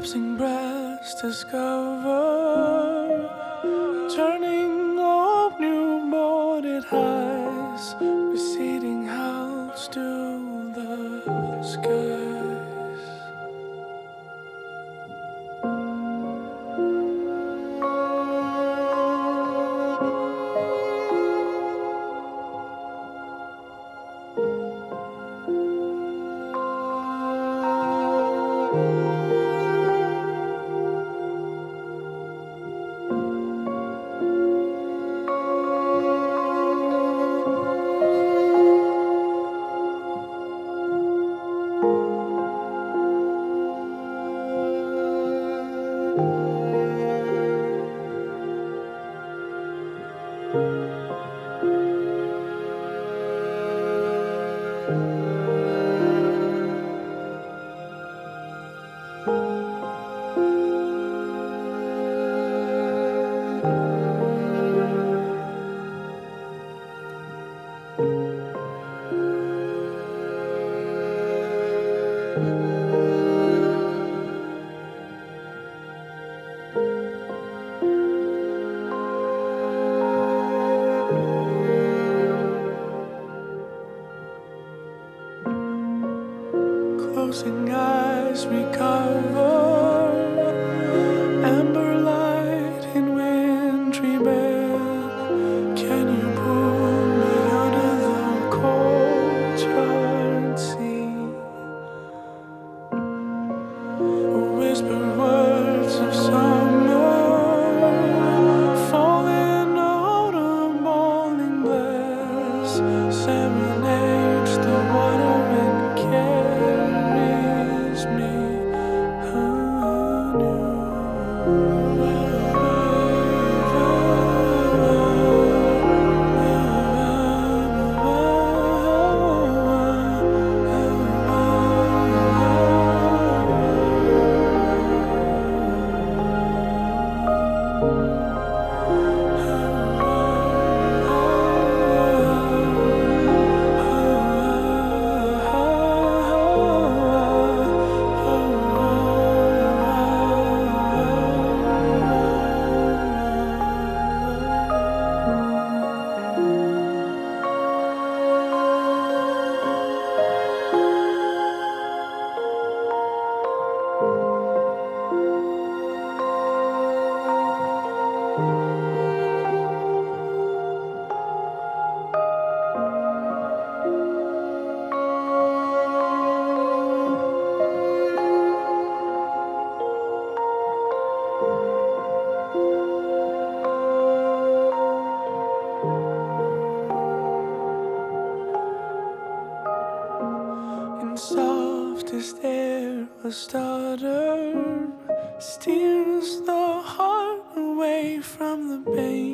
collapsing breast discover turning of new morning highs receding house to the skies. closing eyes recover. Amber light in wintry bed. Can you pull me out of the cold charred sea? Whisper words of summer. Falling autumn, morning bless. Serenade. love. soft as there a stutter steers the heart away from the pain.